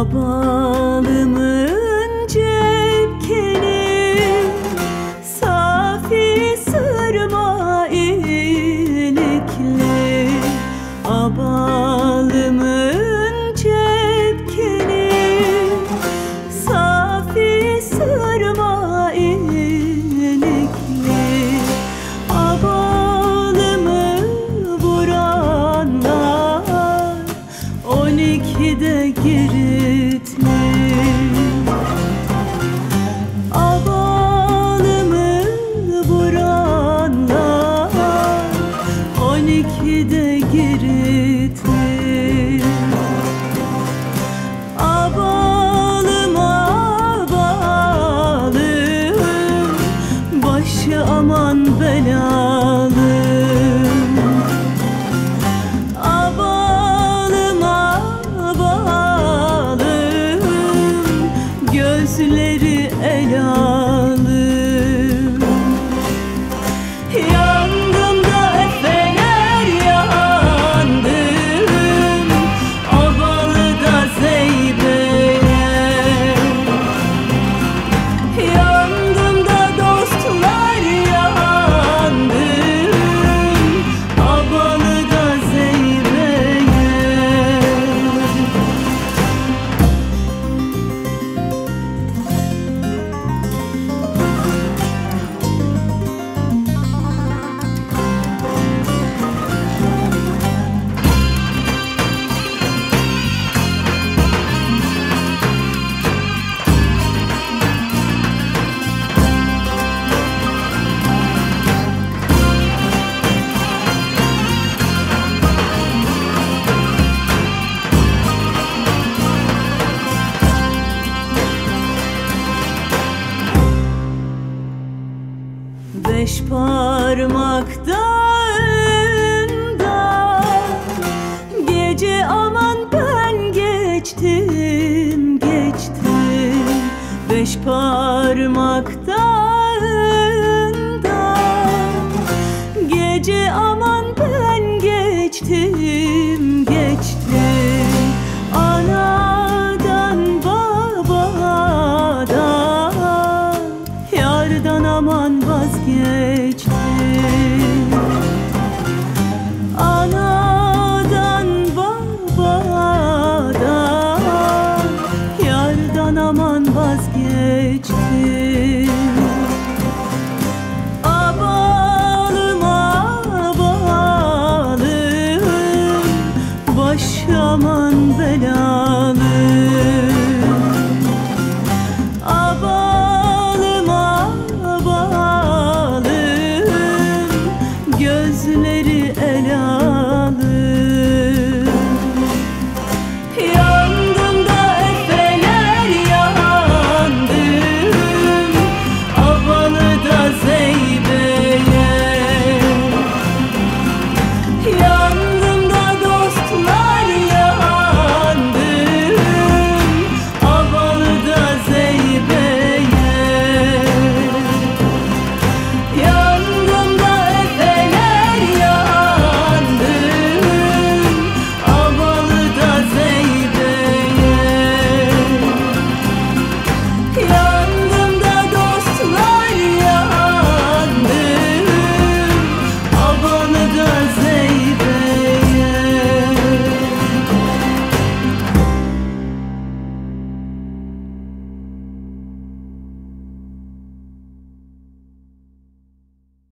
Abalımın cepkeni Safi sırma iyilikli Abalımın cepkeni Safi sırma iyilikli Abalımı vuranlar On ikide giritli Abalımı Gözleri elalım parmakta önda Gece aman ben geçtim geçtim. Beş parmakta önda Gece aman ben geçtim Yardan aman vazgeçtim